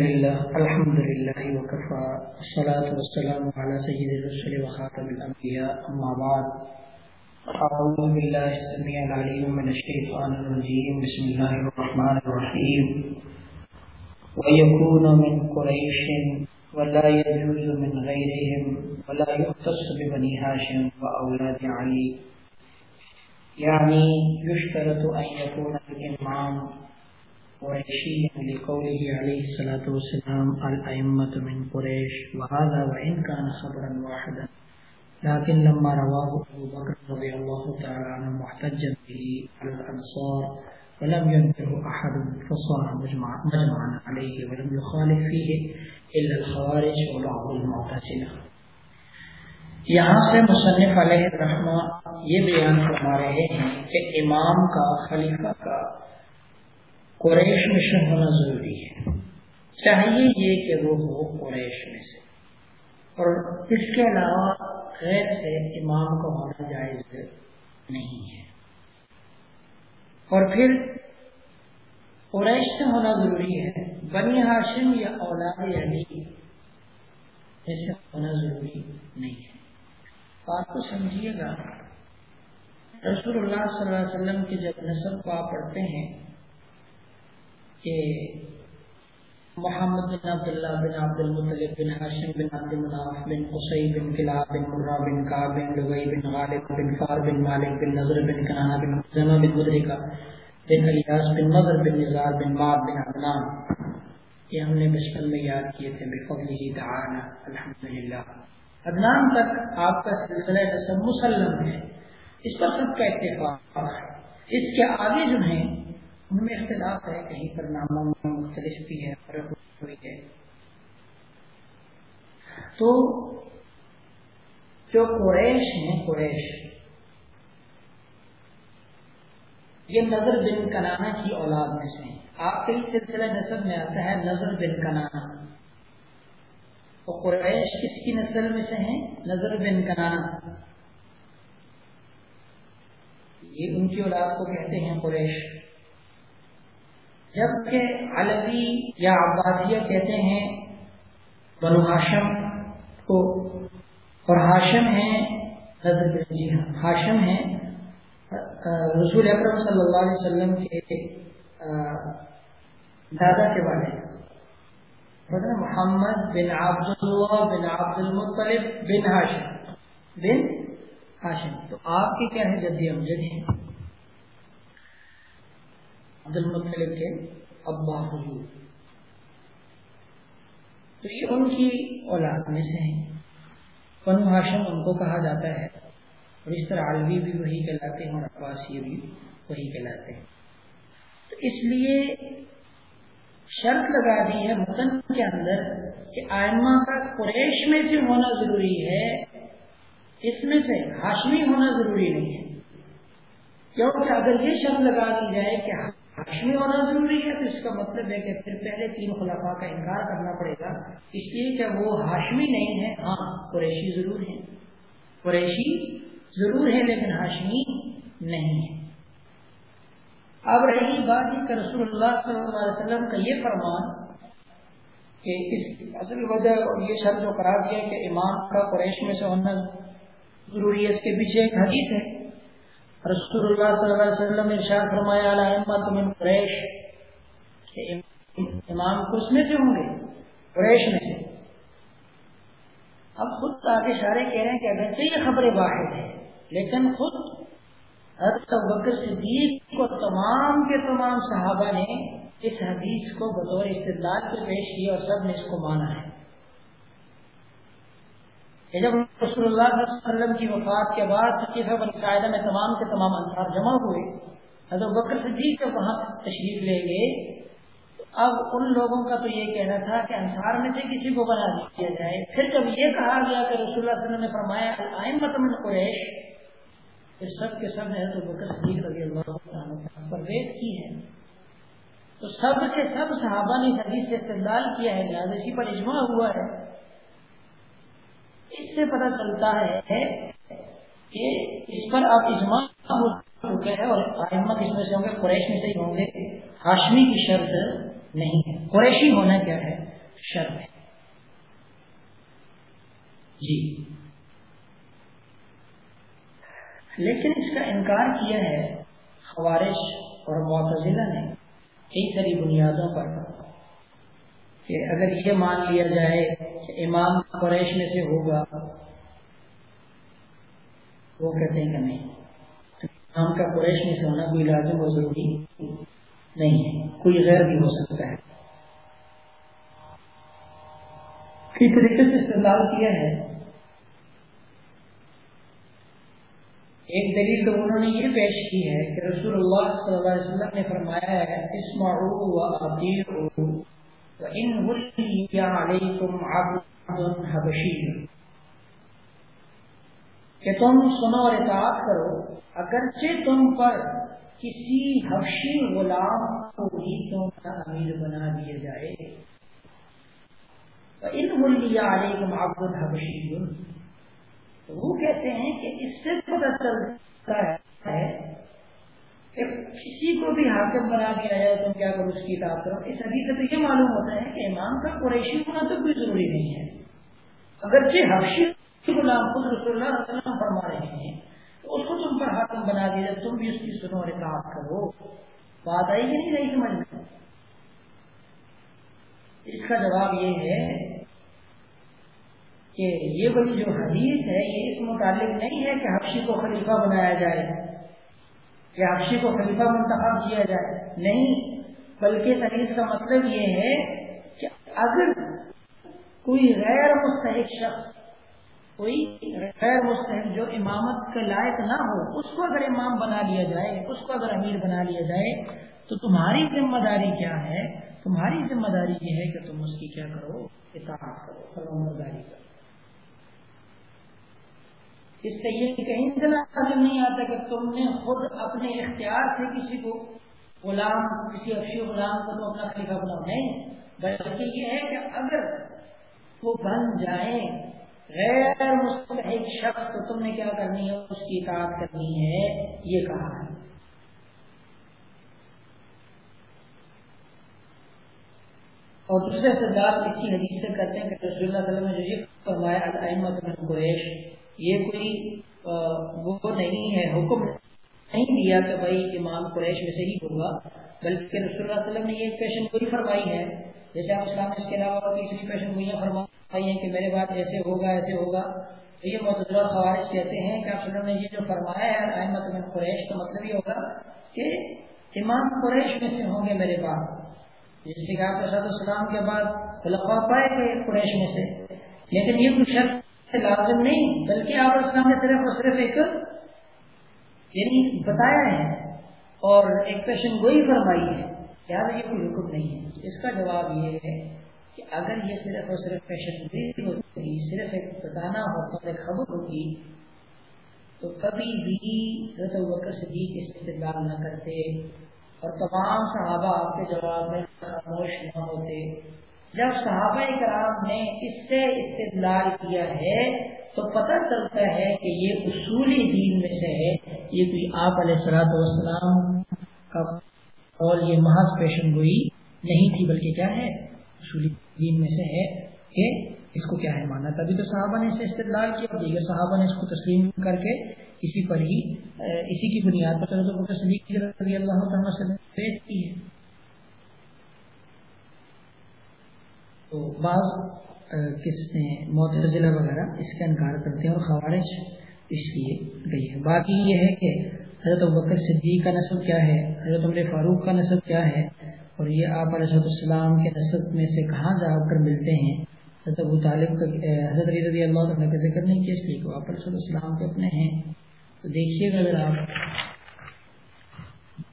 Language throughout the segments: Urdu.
الحمد لله وكفى الصلاة والسلام على سيد الرسل وخاتم الأنبياء، أما بعد. أعوذ بالله السميع العليم من الشيطان الرجيم، بسم الله الرحمن الرحيم. ويكون من قريش ولا يجوز من غيرهم ولا يختص ببني هاشم وأولاد علي. يعني يشترط أن يكون الإمام قريشي لقوله عليه الصلاة والسلام، الأئمة من قريش، وهذا وإن كان خبرا واحدا. لكن لما رواه أبو بكر رضي الله تعالى عنه محتجا به على الأنصار، ولم ينكره أحد، فصار مجمع مجمعا عليه، ولم يخالف فيه إلا الخوارج وبعض المعتزلة. یہاں سے مصنف علیہ الرحمہ یہ بیان فرما رہے ہیں کہ امام کا خلیفہ کا قریش میں سے ہونا ضروری ہے۔ چاہیے یہ کہ وہ ہو قریش میں سے۔ اور اس کے علاوہ غیر سے امام کا ہونا جائز نہیں ہے۔ اور پھر قریش سے ہونا ضروری ہے۔ بنی ہاشم یا اولاد علی ایسے ہونا ضروری نہیں ہے۔ بات کو سمجھیے گا۔ رسول اللہ صلی اللہ علیہ وسلم کے جب نصب کو آپ پڑھتے ہیں کہ محمد بن عبداللہ بن عبد المطلب بن حاشم بن عبد مناف بن قصی بن کلاب بن مرہ بن کعب بن لوی بن غالب بن فار بن مالک بن نظر بن کنانہ بن زمہ بن مدرکہ بن الیاس بن مظر بن نزار بن ماب بن عدنان یہ ہم نے بچپن میں یاد کیے تھے بفضلہ تعالی، الحمدللہ۔ عدنان تک آپ کا سلسلہ نسب مسلم ہے، اس پر سب کا اتفاق ہے۔ اس کے آگے جو ہیں ان میں اختلاف ہے، کہیں پر ناموں میں مختلف بھی ہے فرق ہوئی ہے۔ تو جو قریش ہیں، قریش، یہ نظر بن کنانا کی اولاد میں سے آپ کے سلسلہ نصب میں آتا ہے نظر بن کنانا قریش کس کی نسل میں سے ہیں؟ نظر بن کنانا یہ ان کی اولاد کو کہتے ہیں قریش۔ جبکہ علوی یا عبادیہ کہتے ہیں، بنو ہاشم کو، اور ہاشم ہے جی ہاشم ہے رسول اکرم صلی اللہ علیہ وسلم کے دادا کے بارے مطلب محمد بن عبد اللہ بن عبد المطلب بن ہاشم۔ بن ہاشم۔ تو آپ کی کیا ہے جدید امجد ہیں عبد المطلب کے ابا حضور تو یہ ان کی اولاد میں سے ہیں۔ بنو ہاشم ان کو کہا جاتا ہے۔ اور اس طرح عالوی بھی وہی کہلاتے ہیں اور عباسی بھی وہی کہلاتے ہیں۔ تو اس لیے شرط لگا دی ہے متن کے اندر کہ آئمہ کا قریش میں سے ہونا ضروری ہے۔ اس میں سے ہاشمی ہونا ضروری نہیں ہے۔ کیونکہ اگر یہ شرط لگا دی جائے کہ ہاشمی ہونا ضروری ہے، تو اس کا مطلب ہے کہ پھر پہلے تین خلافا کا انکار کرنا پڑے گا۔ اس لیے کہ وہ ہاشمی نہیں ہے ہاں قریشی ضرور ہے قریشی ضرور ہے لیکن ہاشمی نہیں ہے اب رہی بات کہ رسول اللہ صلی اللہ علیہ وسلم کا یہ فرمان کہ اس اصل وجہ اور یہ شرط جو قرار دیا کہ امام کا قریش میں سے ہونا ضروری ہے، اس کے پیچھے ایک حدیث ہے۔ رسول اللہ صلی اللہ علیہ وسلم ارشاد فرمایا علامت من قریش امام کس میں سے ہوں گے قریش میں سے اب خود آگے اشارے کہہ رہے ہیں کہ اگرچہ یہ خبر واحد ہے لیکن خود حضرت بکر صدیق کو تمام کے تمام صحابہ نے اس حدیث کو بطور استدلال سے پیش کیا اور سب نے اس کو مانا ہے کہ جب رسول اللہ صلی اللہ علیہ وسلم کی وفات کے بعد فقیفہ بن قاعدہ میں تمام کے تمام انصار جمع ہوئے، حضرت بکر صدیق جب وہاں تشریف لے گئے اب ان لوگوں کا تو یہ کہنا تھا کہ انصار میں سے کسی کو بنا دیا جائے۔ پھر جب یہ کہا گیا کہ رسول اللہ صلی اللہ علیہ وسلم نے فرمایا متمن قریش پھر سب کے سب نے حضرت بکر صدیق رضی اللہ پر ویٹ کی ہے۔ تو سب کے سب صحابہ نے حدیث سے استعمال کیا ہے، لہٰذا اسی پر اجماع ہوا ہے۔ اس سے پتہ چلتا ہے کہ اس پر آپ اجماع ہو چکے ہیں اور آئمہ کس میں سے ہوں گے؟ قریش میں سے ہی ہوں گے۔ ہاشمی کی شرط نہیں ہے۔ قریشی ہونا کیا ہے؟ شرم ہے۔ جی۔ لیکن اس کا انکار کیا ہے خوارش اور معتزلہ نے۔ کئی ساری بنیادوں پر۔ کہ اگر یہ مان لیا جائے کہ امام قریش میں سے ہوگا، وہ کہتے ہیں کہ نہیں۔ امام کا قریش میں سے ہونا کوئی لازم و ضروری نہیں ہے، کوئی غیر بھی ہو سکتا ہے۔ کئی طریقے سے استعمال کیا ہے؟ ایک دلیل تو انہوں نے یہ پیش کی ہے کہ رسول اللہ صلی اللہ علیہ وسلم نے فرمایا ہے، اسمعوا واطيعوا وان ولي عليكم عبد حبشي۔ کہ تم سنو اور اطاعت کرو، اگرچہ تم پر کسی حبشی غلام کو بھی تم کا امیر بنا دیا جائے۔ ان ولي عليكم عبد حبشي۔ تو وہ کہتے ہیں کہ اس سے پتہ چلتا ہے۔ کسی کو بھی حاکم بنا دیا جائے تو کیا کرو اس کی اطاعت کرو اس حدیث سے تو یہ معلوم ہوتا ہے کہ امام کا قریشی ہونا تو کوئی ضروری نہیں ہے۔ اگرچہ حفشی غلام خود رسول اللہ علیہ وسلم فرما رہے ہیں، تو اس کو تم پر حاکم بنا دیا جائے تم بھی اس کی سنو اور اطاعت کرو، بات آئی کہ نہیں؟ نہیں سمجھ میں اس کا جواب یہ ہے کہ یہ بڑی جو حدیث ہے، یہ اس متعلق نہیں ہے کہ حفشی کو خلیفہ بنایا جائے۔ یا حفشی کو خلیفہ منتخب کیا جائے۔ نہیں، بلکہ اس حدیث کا مطلب یہ ہے کہ اگر کوئی غیر مستحق شخص، کوئی غیر مستحق جو امامت کے لائق نہ ہو، اس کو اگر امام بنا لیا جائے، اس کو اگر امیر بنا لیا جائے، تو تمہاری ذمہ داری کیا ہے؟ تمہاری ذمہ داری یہ ہے کہ تم اس کی کیا کرو؟ اطاعت کرو ذمہ کرو۔ اس سے یہ کہیں سے لازم نہیں آتا کہ تم نے خود اپنے اختیار سے کسی کو غلام، کسی افشی غلام کو تو اپنا خلیفہ بناؤ۔ نہیں، بلکہ یہ ہے کہ اگر وہ بن جائیں غیر مستحق شخص تو تم نے کیا کرنی ہے؟ اس کی اطاعت کرنی ہے۔ یہ کہا ہے۔ اور دوسرے سردار کسی حدیث سے کرتے ہیں کہ رسول اللہ علیہ وسلم نے جو یہ فرمایا قریش یہ کوئی وہ نہیں ہے، حکم نہیں دیا کہ بھائی امام قریش میں سے ہی ہوگا، بلکہ رسول اللہ علیہ وسلم نے یہ پیشن گوئی فرمائی ہے۔ جیسے آپ اسلام اس کے علاوہ تیسری پیشن گوئیاں فرمائی ہیں کہ میرے بات ایسے ہوگا ایسے ہوگا، تو یہ محتجہ خوارش کہتے ہیں کہ آپ نے یہ جو فرمایا ہے احمد بن قریش کا مطلب یہ ہوگا کہ امام قریش میں سے ہوں گے میرے بعد۔ جیسے کہ آپ السلام کے بعد خلفا پائے گئے قریش میں سے۔ لیکن یہ کچھ شخص لازم نہیں، بلکہ آپ اسلام نے صرف اور صرف ایک یعنی بتایا ہے اور ایک پیشن گوئی فرمائی ہے یاد یہ کوئی حکم نہیں ہے۔ اس کا جواب یہ ہے کہ اگر یہ صرف اور صرف پیشن گوئی ہوتی، صرف ایک بتانا ہوتا، ایک خبر ہوگی تو کبھی بھی حضرت بکر صدیق استقبال نہ کرتے اور تمام صحابہ آپ کے جواب میں خاموش نہ ہوتے۔ جب صحابہ کرام نے اس سے استدلال کیا ہے، تو پتہ چلتا ہے کہ یہ اصولی دین میں سے ہے۔ یہ کوئی آپ علیہ السلاط والسلام کا اور یہ محض پیشن گوئی نہیں تھی، بلکہ کیا ہے؟ اصولی دین میں سے ہے کہ اس کو کیا ہے مانا۔ تبھی تو صحابہ نے اسے استدلال کیا۔ دیگر صحابہ نے اس کو تسلیم کر کے اسی پر ہی اسی کی بنیاد پر اللہ تعالیٰ سے پیش کی ہے۔ تو بعض کس نے معتزلہ وغیرہ اس کا انکار کرتے ہیں اور خوارش اس لیے گئی ہے باقی یہ ہے کہ حضرت بکر صدیق کا نصب کیا ہے، حضرت عمر فاروق کا نصب کیا ہے اور یہ آپ علیہ السلام کے نصب میں سے کہاں جا کر ملتے ہیں۔ حضرت ابو طالب کا حضرت رضی اللہ عنہ کا ذکر نہیں کیا، اس لیے کہ آپ علیہ السلام کے اپنے ہیں۔ تو دیکھیے گا اگر آپ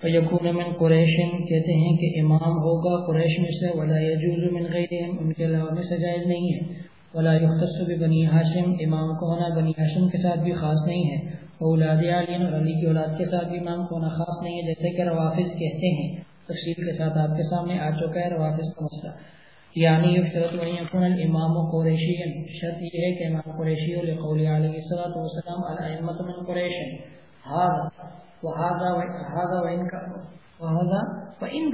فیقون من قریشن کہتے ہیں کہ امام ہوگا قریش میں سے، ولا یجوز من غیرہم، ان کے علاوہ میں سے جائز نہیں ہے۔ ولا یختص بنی ہاشم، امام کو ہونا بنی ہاشم کے ساتھ بھی خاص نہیں ہے۔ اولاد علی اور علی کی اولاد کے ساتھ بھی امام کو ہونا خاص نہیں ہے، جیسے کہ روافظ کہتے ہیں۔ تفصیل کے ساتھ آپ کے سامنے آ چکا ہے روافظ کا مسئلہ۔ یعنی یفترت ان یکون الامام قریشی شرط یہ ہے کہ امام قریشی لقول علیہ الصلوۃ والسلام علی ائمه من قریش۔ هذا وهذا وهذا وإن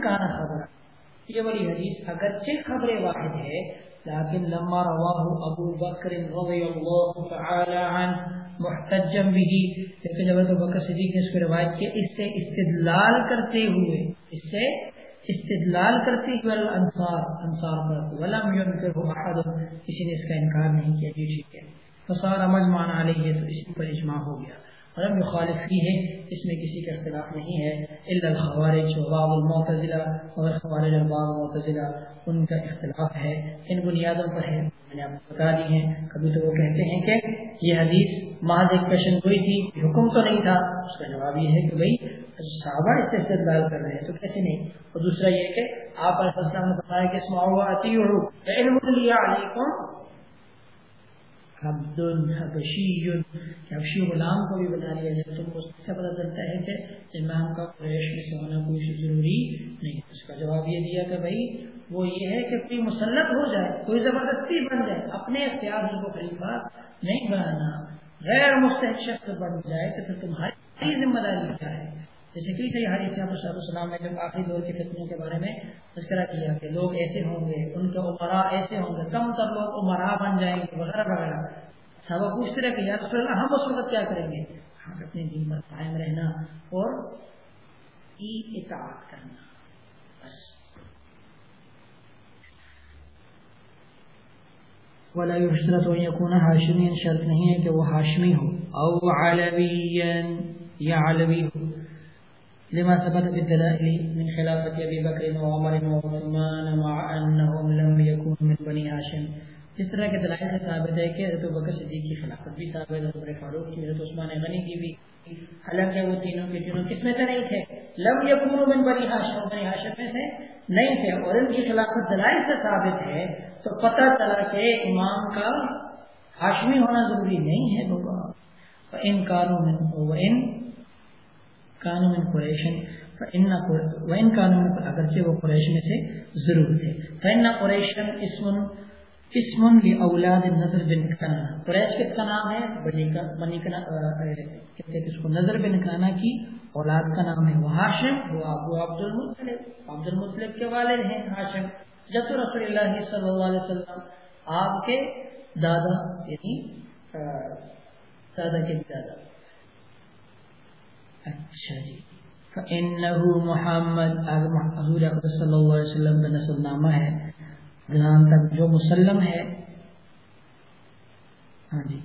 یہ بڑی حدیث اگرچہ خبر واحد ہے، لیکن لما رواہ ابو بکر رضی اللہ تعالی عنہ محتجم بھی، لیکن جب ابو بکر صدیق نے اس کو روایت کیا اس سے استدلال کرتے ہوئے، اس سے استدلال کرتے ہوئے انصار انصار پر، ولم ينکر احد، کسی نے اس کا انکار نہیں کیا جی ٹھیک ہے۔ فصار مجمع علیہ، تو اس پر اجماع ہو گیا۔ رب مخالف ہی ہے اس میں کسی کا اختلاف نہیں ہے۔ الا الخوارج و بعض المعتزلہ، اور خوارج اور بعض معتزلہ، ان کا اختلاف ہے۔ ان بنیادوں پر ہے میں نے آپ کو بتا دی ہیں۔ کبھی تو وہ کہتے ہیں کہ یہ حدیث محض ایک پیشن گوئی تھی حکم تو نہیں تھا۔ اس کا جواب یہ ہے کہ بھائی صحابہ اس سے استدلال کر رہے ہیں، تو کیسے نہیں؟ اور دوسرا یہ کہ آپ علیہ السلام نے بتایا کہ اس معاوضہ علم علیکم عبد الحبشی حبشی غلام کو بھی بنا لیا جائے تو اس سے پتہ چلتا ہے کہ امام کا قریش میں سے ہونا کوئی ضروری نہیں اس کا جواب یہ دیا کہ بھائی، وہ یہ ہے کہ کوئی مسلط ہو جائے، کوئی زبردستی بن جائے، اپنے اختیار کو خلیفہ نہیں بنانا، غیر مستحق شخص بن جائے تو پھر تمہاری ذمہ داری کیا ہے جیسے کہ کئی حدیث یہاں پر صاحب السلام نے جب آخری دور کے فتنوں کے بارے میں تذکرہ کیا کہ لوگ ایسے ہوں گے، ان کے عمرا ایسے ہوں گے، کم تر لوگ عمرا بن جائیں گے، وغیرہ وغیرہ۔ صحابہ پوچھتے رہے کہ یا رسول اللہ ہم اس وقت کیا کریں گے؟ ہم اپنے دین پر قائم رہنا اور ای اطاعت کرنا۔ بس۔ ولا يشترط ان يكون هاشميا شرط نہیں ہے کہ وہ ہاشمی ہو۔ او علويا یا علوی ہو۔ لما ثبت بالدلائل من خلافة أبي بكر وعمر وعثمان مع أنهم لم يكونوا من بني هاشم. اس طرح کے دلائل سے ثابت ہے کہ حضرت بکر صدیق کی خلافت بھی ثابت ہے عمر فاروق کی، حضرت عثمان غنی کی بھی۔ حالانکہ وہ تینوں کے تینوں کس میں سے نہیں تھے؟ لم یکونوا من بنی ہاشم بنی ہاشم میں سے نہیں تھے۔ اور ان کی خلافت دلائل سے ثابت ہے، تو پتہ چلا کہ امام کا ہاشمی ہونا ضروری نہیں ہے۔ بابا ان کاروں میں ان قانون قریشن وین قانون اگرچہ وہ قریش میں سے ضرور تھے فین قریشن اسم اسم اولاد نظر بن کنانا قریش کس کا نام ہے بنی کہتے ہیں اس کو نظر بن کنانا کی اولاد کا نام ہے. وہ ہاشم وہ ابو عبد المطلب عبد المطلب کے والد ہیں ہاشم جب تو رسول اللہ صلی اللہ علیہ وسلم آپ کے دادا یعنی دادا کے دادا اچھا جی۔ فَإِنَّهُ محمد حضور اقدس صلی اللہ علیہ وسلم کا نسل نامہ ہے۔ جنان تک جو مسلم ہے۔ ہاں جی۔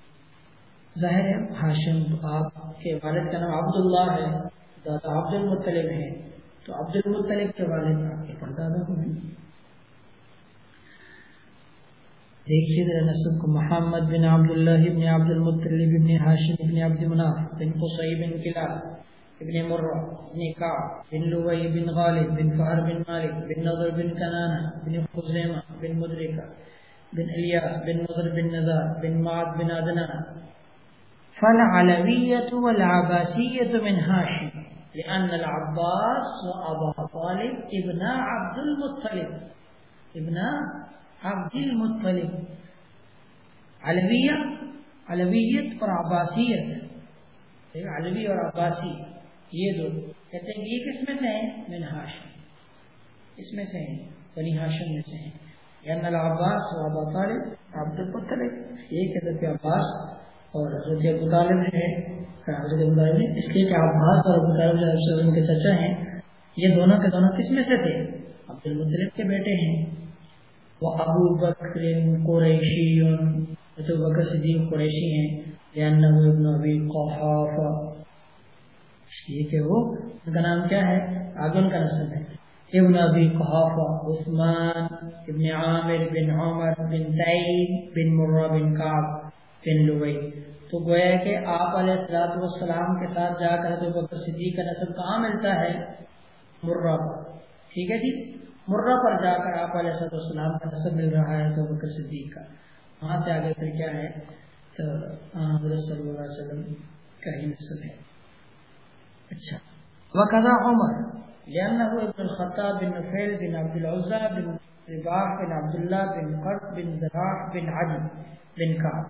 ظاہر ہے حاشم آپ کے والد کا نام عبداللہ ہے۔ دادا عبد المطلب ہے تو عبد المطلب کے والد آپ کے پردادا کو ہیں۔ دیکھیے ذرا نسب کو۔ محمد بن عبداللہ بن عبد المطلب بن حاشم بن عبد مناف بن قصی بن کلاب۔ ابن مرة بن كعب بن لوي بن غالب بن فهر بن مالك بن نضر بن كنانة بن خزيمة بن مدركة بن إلياس بن نضر بن نزار بن معد بن عدنان. فالعلوية والعباسية من هاشم لأن العباس وأبا طالب ابن عبد المطلب ابن عبد المطلب علوية علوية اور عباسیت. علوی اور عباسی. یہ دو کہتے ہیں یہ کس میں سے ہیں؟ من ہاشم اس میں سے ہیں، بنی ہاشم میں سے ہیں۔ یعنی یا نل عباس و ابا طالب عبد الطلب ایک حضرت عباس اور حضرت ابو طالب ہے ہاں، حضرت ابو طالب اس لیے کہ عباس اور ابو طالب جو ان کے چچا ہیں۔ یہ دونوں کے دونوں کس میں سے تھے؟ عبد المطلب کے بیٹے ہیں۔ وہ ابو بکر قریشی تو بکر صدیق قریشی ہیں۔ یا ابن ابی قحافہ۔ یہ کہ وہ ان کا نام کیا ہے؟ آگے ان کا نسل ہے۔ ابن ابی قحافہ، عثمان ابن عامر بن عمر بن تعین بن مرہ بن کعب بن لوئی تو گویا کہ آپ علیہ السلاۃ والسلام کے ساتھ جا کر تو بکر صدیق کا نسل کہاں ملتا ہے؟ مرہ پر۔ ٹھیک ہے جی؟ مرہ پر جا کر آپ علیہ السلط والسلام کا نسل مل رہا ہے تو بکر صدیق کا۔ وہاں سے آگے پھر کیا ہے؟ تو صلی اللہ علیہ وسلم کا ہی نسل ہے۔ اچھا۔ وقضا عمر، لأنه ابن الخطاب بن نفيل بن عبد العزى بن رباح بن عبد الله بن قرط بن زراح بن عدي بن كعب۔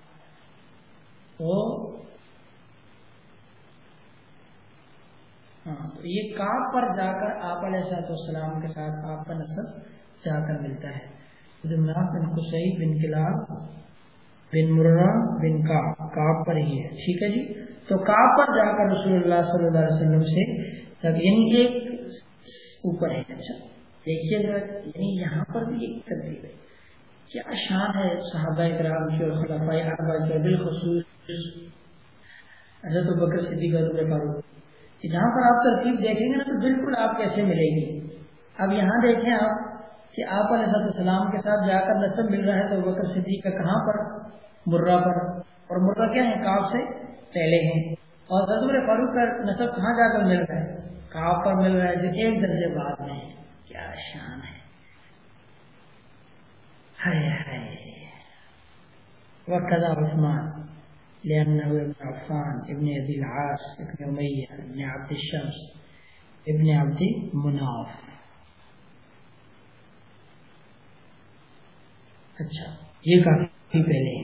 ہاں، تو یہ کعب پر جا کر آپ علیہ السلام کے ساتھ آپ کا نسل جا کر ملتا ہے۔ مناف بن قصی بن کلاب بن مرہ بن کاب پر ہی ہے۔ ٹھیک ہے جی؟ تو کاب پر جا کر رسول اللہ صلی اللہ علیہ وسلم سے یعنی ایک اوپر ہے اچھا؟ دیکھیے گا یعنی یہاں پر بھی ایک تبدیل ہے۔ کیا شان ہے صحابہ کرام کی اور خلافہ اربع کے بالخصوص حضرت بکر صدیق عمر فاروق جہاں پر آپ ترتیب دیکھیں گے نا تو بالکل آپ کیسے ملے گی؟ اب یہاں دیکھیں آپ کہ آپ علیہ السلام کے ساتھ جا کر نصب مل رہا ہے تو بکر صدیق کا کہاں پر؟ مرہ پر۔ اور مرہ کیا ہے کاف سے؟ پہلے ہیں اور حضور فاروق کا نصب کہاں جا کر مل رہا ہے؟ کاف پر مل رہا ہے، جو ایک درجے بعد میں ہے۔ کیا شان ہے۔ وكذا عثمان، لأنه ابن عفان، ابن أبي العاص، ابن أمية، ابن عبد الشمس، ابن عبد مناف اچھا یہ کافی پہلے ہے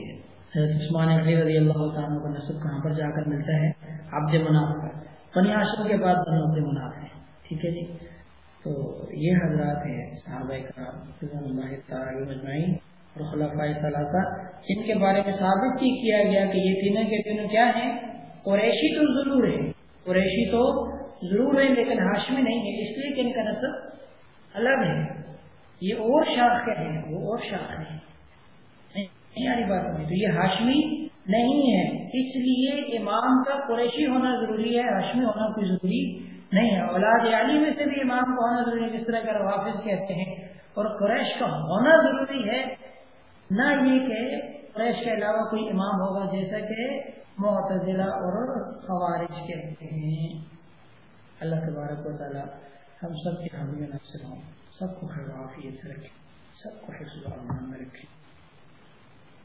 حضرت عثمان علی رضی اللہ تعالیٰ کا نصب کہاں پر جا کر ملتا ہے؟ عبد مناف کا بنی عاشر کے بعد بنو عبد مناف ہے ٹھیک ہے جی؟ تو یہ حضرات ہیں صحابہ کرام اللہ تعالی مجمعین اور خلافۂ ثلاثہ، جن کے بارے میں ثابت ہی کیا گیا کہ یہ تینوں کے تینوں کیا ہیں؟ قریشی تو ضرور ہے قریشی تو ضرور ہے لیکن ہاشمی نہیں ہے اس لیے کہ ان کا نصب الگ ہے۔ یہ اور شاخ ہیں؟ وہ اور شاخ ہے بات نہیں۔ تو یہ ہاشمی نہیں ہے۔ اس لیے امام کا قریشی ہونا ضروری ہے، ہاشمی ہونا کوئی ضروری نہیں ہے۔ اولاد علی میں سے بھی امام کا ہونا ضروری ہے، جس طرح کا روافظ کہتے ہیں۔ اور قریش کا ہونا ضروری ہے، نہ یہ کہ قریش کے علاوہ کوئی امام ہوگا، جیسا کہ معتزلہ اور خوارج کہتے ہیں۔ اللہ تبارک و تعالیٰ ہم سب کے حامی نفسر ہوں سب کو خرافیت سے رکھیں سب کو حفظ میں رکھیں